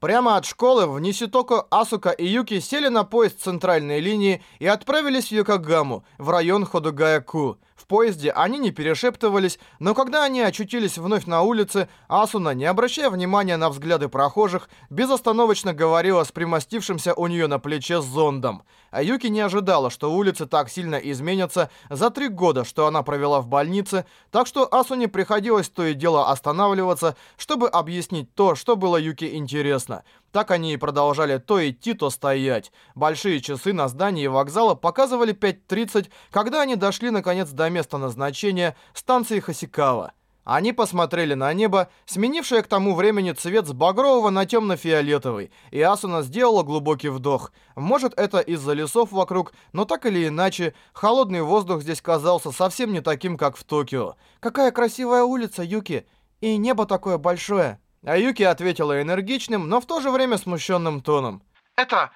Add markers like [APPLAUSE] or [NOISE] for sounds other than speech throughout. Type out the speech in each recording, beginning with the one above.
Прямо от школы в Ниситоко, Асука и Юки сели на поезд центральной линии и отправились в Йокогаму, в район Ходугая-ку. В поезде они не перешептывались, но когда они очутились вновь на улице, Асуна, не обращая внимания на взгляды прохожих, безостановочно говорила с примостившимся у нее на плече зондом. А Юки не ожидала, что улицы так сильно изменятся за три года, что она провела в больнице, так что Асуне приходилось то и дело останавливаться, чтобы объяснить то, что было Юки интересно. Так они и продолжали то идти, то стоять. Большие часы на здании вокзала показывали 5.30, когда они дошли наконец до места назначения станции Хасикава. Они посмотрели на небо, сменившее к тому времени цвет с багрового на темно-фиолетовый, и Асуна сделала глубокий вдох. Может, это из-за лесов вокруг, но так или иначе, холодный воздух здесь казался совсем не таким, как в Токио. «Какая красивая улица, Юки! И небо такое большое!» А Юки ответила энергичным, но в то же время смущенным тоном. «Это...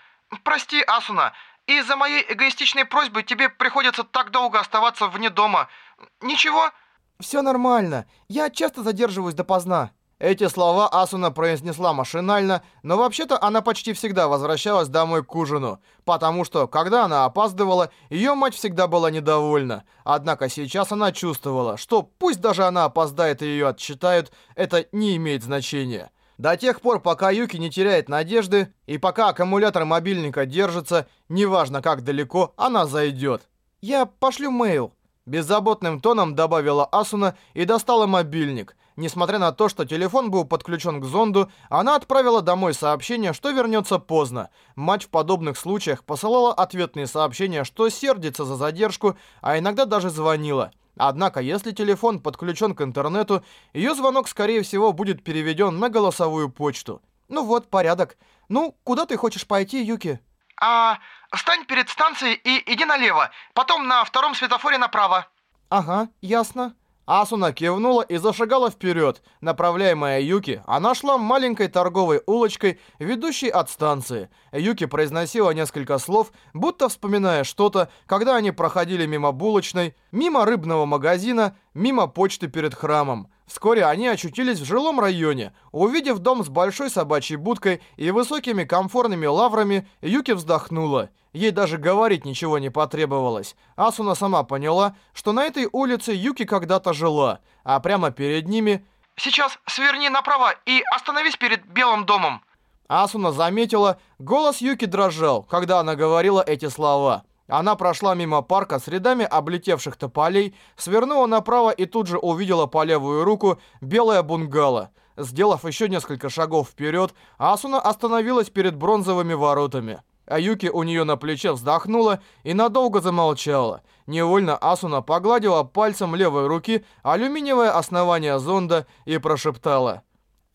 Прости, Асуна, из-за моей эгоистичной просьбы тебе приходится так долго оставаться вне дома. Ничего?» «Все нормально. Я часто задерживаюсь допоздна». Эти слова Асуна произнесла машинально, но вообще-то она почти всегда возвращалась домой к ужину, потому что, когда она опаздывала, ее мать всегда была недовольна. Однако сейчас она чувствовала, что пусть даже она опоздает и ее отчитают, это не имеет значения. До тех пор, пока Юки не теряет надежды, и пока аккумулятор мобильника держится, неважно как далеко, она зайдет. «Я пошлю мейл», — беззаботным тоном добавила Асуна и достала мобильник — Несмотря на то, что телефон был подключен к зонду, она отправила домой сообщение, что вернется поздно. Мать в подобных случаях посылала ответные сообщения, что сердится за задержку, а иногда даже звонила. Однако, если телефон подключен к интернету, ее звонок, скорее всего, будет переведен на голосовую почту. Ну вот, порядок. Ну, куда ты хочешь пойти, Юки? А, встань перед станцией и иди налево, потом на втором светофоре направо. Ага, ясно. Асуна кивнула и зашагала вперед. Направляемая Юки, она шла маленькой торговой улочкой, ведущей от станции. Юки произносила несколько слов, будто вспоминая что-то, когда они проходили мимо булочной, мимо рыбного магазина, мимо почты перед храмом. Вскоре они очутились в жилом районе. Увидев дом с большой собачьей будкой и высокими комфортными лаврами, Юки вздохнула. Ей даже говорить ничего не потребовалось. Асуна сама поняла, что на этой улице Юки когда-то жила, а прямо перед ними... «Сейчас сверни направо и остановись перед Белым домом!» Асуна заметила, голос Юки дрожал, когда она говорила эти слова. Она прошла мимо парка с рядами облетевших тополей, свернула направо и тут же увидела по левую руку белое бунгало. Сделав еще несколько шагов вперед, Асуна остановилась перед бронзовыми воротами. А Юки у нее на плече вздохнула и надолго замолчала. Невольно Асуна погладила пальцем левой руки алюминиевое основание зонда и прошептала.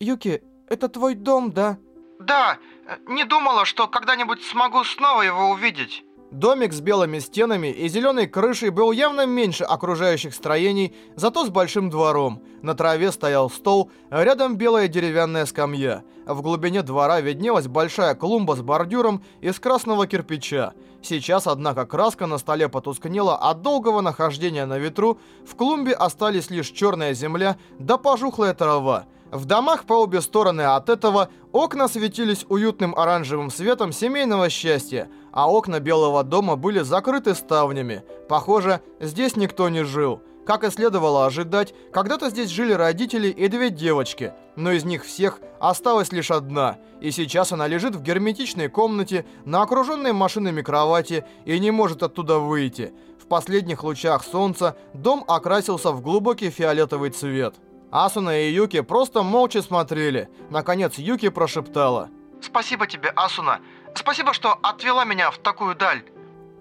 «Юки, это твой дом, да?» «Да, не думала, что когда-нибудь смогу снова его увидеть». Домик с белыми стенами и зеленой крышей был явно меньше окружающих строений, зато с большим двором. На траве стоял стол, рядом белая деревянная скамья. В глубине двора виднелась большая клумба с бордюром из красного кирпича. Сейчас, однако, краска на столе потускнела от долгого нахождения на ветру, в клумбе остались лишь черная земля да пожухлая трава. В домах по обе стороны от этого окна светились уютным оранжевым светом семейного счастья, а окна Белого дома были закрыты ставнями. Похоже, здесь никто не жил. Как и следовало ожидать, когда-то здесь жили родители и две девочки, но из них всех осталась лишь одна, и сейчас она лежит в герметичной комнате на окруженной машинами кровати и не может оттуда выйти. В последних лучах солнца дом окрасился в глубокий фиолетовый цвет. Асуна и Юки просто молча смотрели. Наконец Юки прошептала. «Спасибо тебе, Асуна. Спасибо, что отвела меня в такую даль».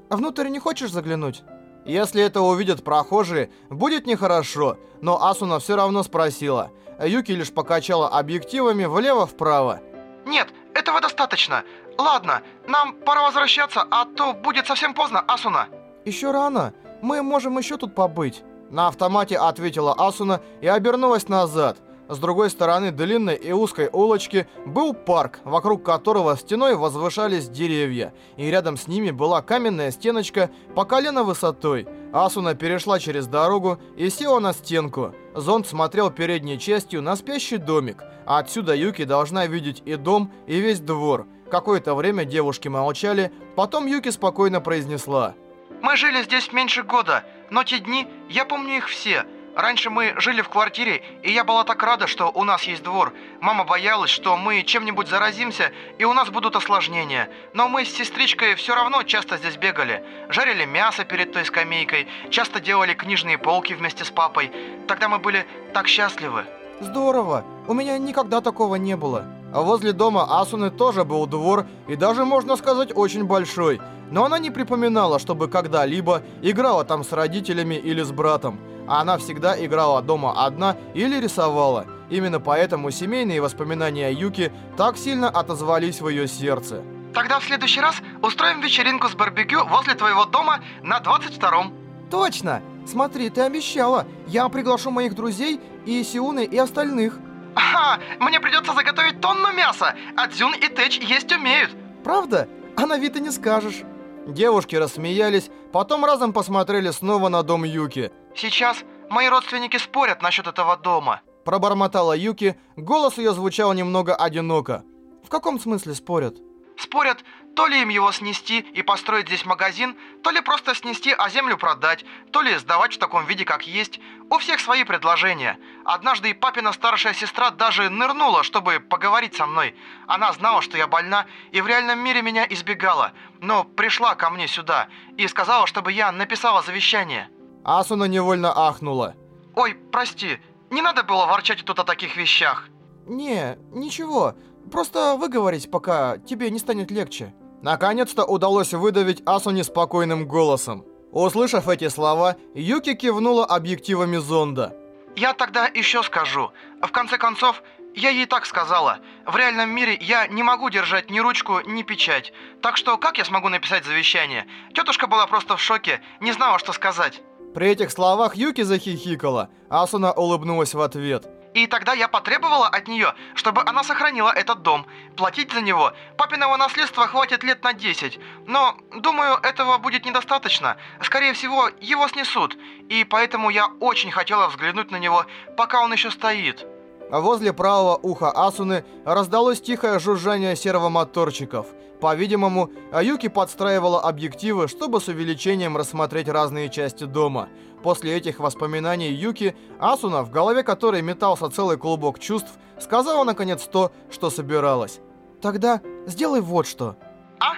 «А внутрь не хочешь заглянуть?» Если это увидят прохожие, будет нехорошо, но Асуна все равно спросила. Юки лишь покачала объективами влево-вправо. «Нет, этого достаточно. Ладно, нам пора возвращаться, а то будет совсем поздно, Асуна». «Еще рано. Мы можем еще тут побыть». На автомате ответила Асуна и обернулась назад. С другой стороны длинной и узкой улочки был парк, вокруг которого стеной возвышались деревья, и рядом с ними была каменная стеночка по колено высотой. Асуна перешла через дорогу и села на стенку. Зонд смотрел передней частью на спящий домик, а отсюда Юки должна видеть и дом, и весь двор. Какое-то время девушки молчали, потом Юки спокойно произнесла. «Мы жили здесь меньше года, но те дни, я помню их все. Раньше мы жили в квартире, и я была так рада, что у нас есть двор. Мама боялась, что мы чем-нибудь заразимся, и у нас будут осложнения. Но мы с сестричкой все равно часто здесь бегали. Жарили мясо перед той скамейкой, часто делали книжные полки вместе с папой. Тогда мы были так счастливы. Здорово. У меня никогда такого не было. А возле дома Асуны тоже был двор, и даже, можно сказать, очень большой. Но она не припоминала, чтобы когда-либо играла там с родителями или с братом. Она всегда играла дома одна или рисовала. Именно поэтому семейные воспоминания Юки так сильно отозвались в ее сердце. Тогда в следующий раз устроим вечеринку с барбекю возле твоего дома на 22-м. Точно! Смотри, ты обещала. Я приглашу моих друзей и Сиуны и остальных. Ага, мне придется заготовить тонну мяса, а Дзюн и Тэч есть умеют. Правда? А на вид и не скажешь. Девушки рассмеялись, потом разом посмотрели снова на дом Юки. Сейчас мои родственники спорят насчет этого дома. Пробормотала Юки, голос ее звучал немного одиноко. В каком смысле спорят? Спорят, то ли им его снести и построить здесь магазин, то ли просто снести, а землю продать, то ли сдавать в таком виде, как есть. У всех свои предложения. Однажды и папина старшая сестра даже нырнула, чтобы поговорить со мной. Она знала, что я больна, и в реальном мире меня избегала, но пришла ко мне сюда и сказала, чтобы я написала завещание. Асуна невольно ахнула. Ой, прости, не надо было ворчать тут о таких вещах. Не, ничего. Просто выговорить, пока тебе не станет легче. Наконец-то удалось выдавить Асуне спокойным голосом. Услышав эти слова, Юки кивнула объективами зонда. Я тогда еще скажу. В конце концов, я ей так сказала. В реальном мире я не могу держать ни ручку, ни печать. Так что как я смогу написать завещание? Тетушка была просто в шоке, не знала, что сказать. При этих словах Юки захихикала. Асуна улыбнулась в ответ. И тогда я потребовала от нее, чтобы она сохранила этот дом. Платить за него папиного наследства хватит лет на 10. Но, думаю, этого будет недостаточно. Скорее всего, его снесут. И поэтому я очень хотела взглянуть на него, пока он еще стоит. Возле правого уха Асуны раздалось тихое жужжание сервомоторчиков. По-видимому, Аюки подстраивала объективы, чтобы с увеличением рассмотреть разные части дома. После этих воспоминаний Юки, Асуна, в голове которой метался целый клубок чувств, сказала наконец то, что собиралась. «Тогда сделай вот что». «А?»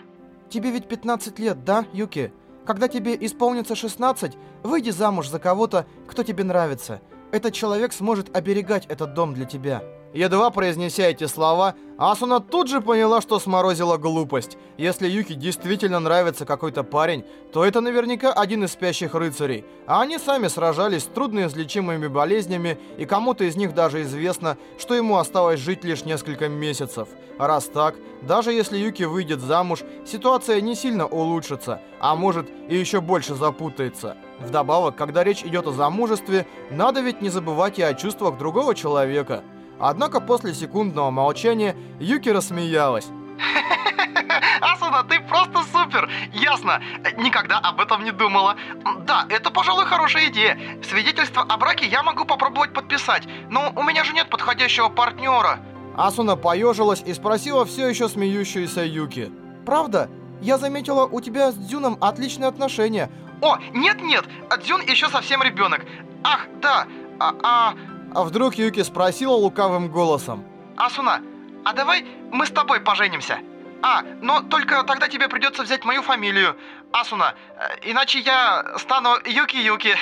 «Тебе ведь 15 лет, да, Юки? Когда тебе исполнится 16, выйди замуж за кого-то, кто тебе нравится. Этот человек сможет оберегать этот дом для тебя». Едва произнеся эти слова, Асуна тут же поняла, что сморозила глупость. Если Юки действительно нравится какой-то парень, то это наверняка один из спящих рыцарей. А они сами сражались с трудноизлечимыми болезнями, и кому-то из них даже известно, что ему осталось жить лишь несколько месяцев. Раз так, даже если Юки выйдет замуж, ситуация не сильно улучшится, а может и еще больше запутается. Вдобавок, когда речь идет о замужестве, надо ведь не забывать и о чувствах другого человека. Однако после секундного молчания Юки рассмеялась. [LAUGHS] Асуна, ты просто супер! Ясно. Никогда об этом не думала. Да, это, пожалуй, хорошая идея. Свидетельство о браке я могу попробовать подписать, но у меня же нет подходящего партнера. Асуна поежилась и спросила все еще смеющуюся Юки. «Правда? Я заметила, у тебя с Дзюном отличные отношения». О, нет-нет, Дзюн еще совсем ребенок. Ах, да, а, а, а вдруг Юки спросила лукавым голосом. «Асуна, а давай мы с тобой поженимся? А, но только тогда тебе придется взять мою фамилию. Асуна, э, иначе я стану Юки-Юки».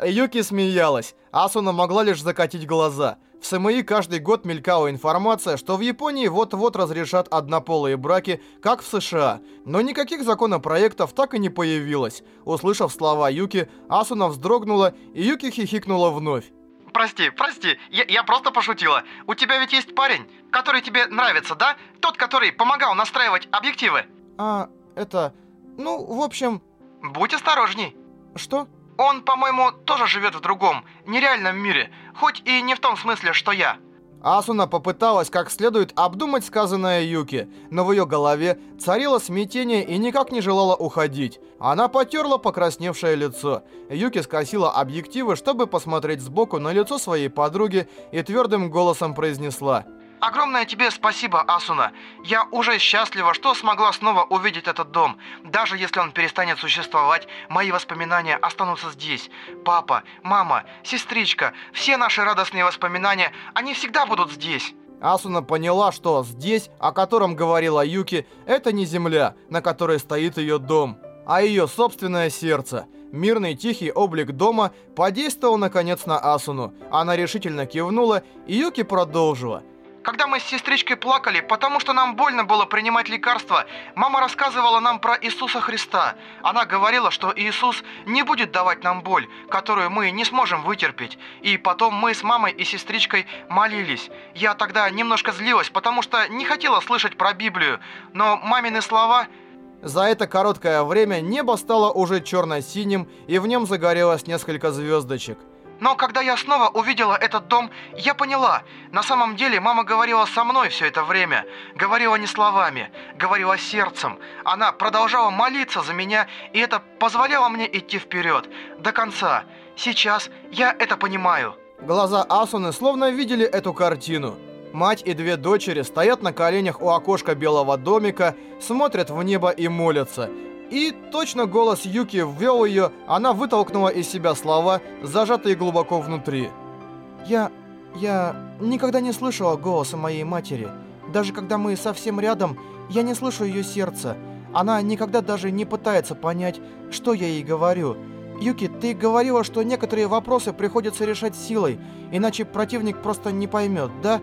[LAUGHS] Юки смеялась. Асуна могла лишь закатить глаза. В СМИ каждый год мелькала информация, что в Японии вот-вот разрешат однополые браки, как в США. Но никаких законопроектов так и не появилось. Услышав слова Юки, Асуна вздрогнула, и Юки хихикнула вновь. Прости, прости, я, я просто пошутила. У тебя ведь есть парень, который тебе нравится, да? Тот, который помогал настраивать объективы. А, это... Ну, в общем... Будь осторожней. Что? Он, по-моему, тоже живет в другом, нереальном мире, хоть и не в том смысле, что я. Асуна попыталась как следует обдумать сказанное Юки, но в ее голове царило смятение и никак не желала уходить. Она потерла покрасневшее лицо. Юки скосила объективы, чтобы посмотреть сбоку на лицо своей подруги и твердым голосом произнесла Огромное тебе спасибо, Асуна. Я уже счастлива, что смогла снова увидеть этот дом. Даже если он перестанет существовать, мои воспоминания останутся здесь. Папа, мама, сестричка, все наши радостные воспоминания, они всегда будут здесь. Асуна поняла, что здесь, о котором говорила Юки, это не земля, на которой стоит ее дом, а ее собственное сердце. Мирный тихий облик дома подействовал наконец на Асуну. Она решительно кивнула, и Юки продолжила. Когда мы с сестричкой плакали, потому что нам больно было принимать лекарства, мама рассказывала нам про Иисуса Христа. Она говорила, что Иисус не будет давать нам боль, которую мы не сможем вытерпеть. И потом мы с мамой и сестричкой молились. Я тогда немножко злилась, потому что не хотела слышать про Библию. Но мамины слова... За это короткое время небо стало уже черно-синим, и в нем загорелось несколько звездочек. Но когда я снова увидела этот дом, я поняла, на самом деле мама говорила со мной все это время. Говорила не словами, говорила сердцем. Она продолжала молиться за меня, и это позволяло мне идти вперед, до конца. Сейчас я это понимаю. Глаза Асуны словно видели эту картину. Мать и две дочери стоят на коленях у окошка белого домика, смотрят в небо и молятся – и точно голос Юки ввел ее, она вытолкнула из себя слова, зажатые глубоко внутри. «Я... я никогда не слышала голоса моей матери. Даже когда мы совсем рядом, я не слышу ее сердца. Она никогда даже не пытается понять, что я ей говорю. Юки, ты говорила, что некоторые вопросы приходится решать силой, иначе противник просто не поймет, да?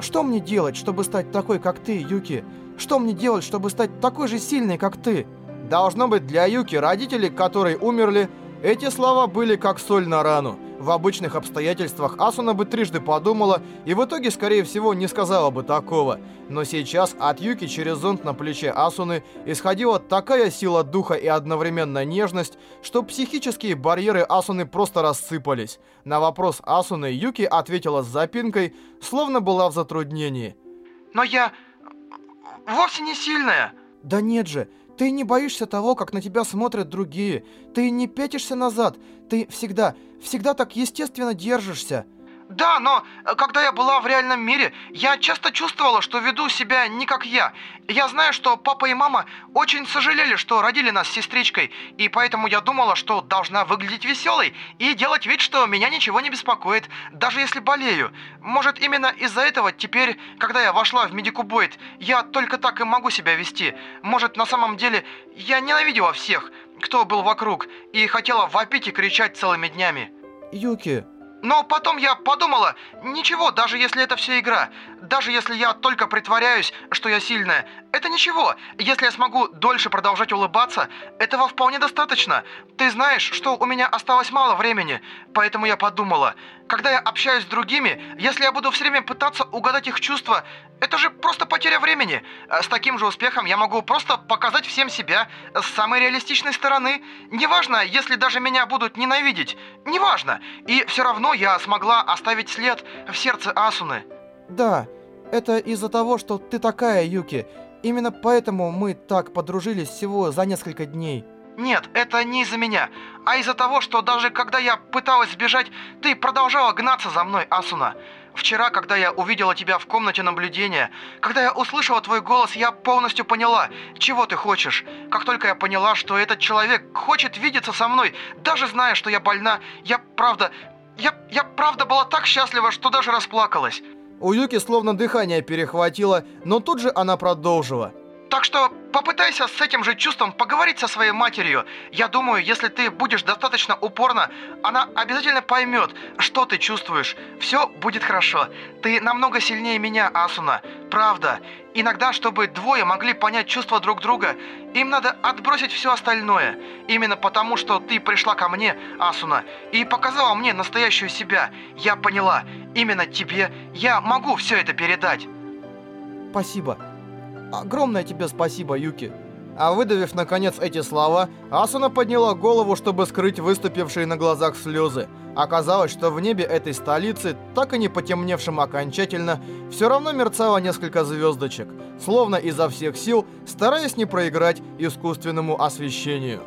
Что мне делать, чтобы стать такой, как ты, Юки? Что мне делать, чтобы стать такой же сильной, как ты?» Должно быть, для Юки, родителей которой умерли, эти слова были как соль на рану. В обычных обстоятельствах Асуна бы трижды подумала и в итоге, скорее всего, не сказала бы такого. Но сейчас от Юки через зонт на плече Асуны исходила такая сила духа и одновременно нежность, что психические барьеры Асуны просто рассыпались. На вопрос Асуны Юки ответила с запинкой, словно была в затруднении. «Но я вовсе не сильная!» «Да нет же!» Ты не боишься того, как на тебя смотрят другие. Ты не пятишься назад. Ты всегда, всегда так естественно держишься. Да, но э, когда я была в реальном мире, я часто чувствовала, что веду себя не как я. Я знаю, что папа и мама очень сожалели, что родили нас с сестричкой, и поэтому я думала, что должна выглядеть веселой и делать вид, что меня ничего не беспокоит, даже если болею. Может, именно из-за этого теперь, когда я вошла в Медикубойт, я только так и могу себя вести. Может, на самом деле я ненавидела всех, кто был вокруг, и хотела вопить и кричать целыми днями. Юки, но потом я подумала, ничего, даже если это все игра, даже если я только притворяюсь, что я сильная, это ничего. Если я смогу дольше продолжать улыбаться, этого вполне достаточно. Ты знаешь, что у меня осталось мало времени, поэтому я подумала, когда я общаюсь с другими, если я буду все время пытаться угадать их чувства, это же просто потеря времени. С таким же успехом я могу просто показать всем себя с самой реалистичной стороны. Неважно, если даже меня будут ненавидеть. Неважно. И все равно я смогла оставить след в сердце Асуны. Да, это из-за того, что ты такая, Юки. Именно поэтому мы так подружились всего за несколько дней. Нет, это не из-за меня, а из-за того, что даже когда я пыталась сбежать, ты продолжала гнаться за мной, Асуна. Вчера, когда я увидела тебя в комнате наблюдения, когда я услышала твой голос, я полностью поняла, чего ты хочешь. Как только я поняла, что этот человек хочет видеться со мной, даже зная, что я больна, я правда... Я, я правда была так счастлива, что даже расплакалась. У Юки словно дыхание перехватило, но тут же она продолжила. Так что попытайся с этим же чувством поговорить со своей матерью. Я думаю, если ты будешь достаточно упорна, она обязательно поймет, что ты чувствуешь. Все будет хорошо. Ты намного сильнее меня, Асуна. Правда. Иногда, чтобы двое могли понять чувства друг друга, им надо отбросить все остальное. Именно потому, что ты пришла ко мне, Асуна, и показала мне настоящую себя. Я поняла, именно тебе я могу все это передать. Спасибо. Огромное тебе спасибо, Юки. А выдавив наконец эти слова, Асуна подняла голову, чтобы скрыть выступившие на глазах слезы. Оказалось, что в небе этой столицы, так и не потемневшем окончательно, все равно мерцало несколько звездочек, словно изо всех сил, стараясь не проиграть искусственному освещению.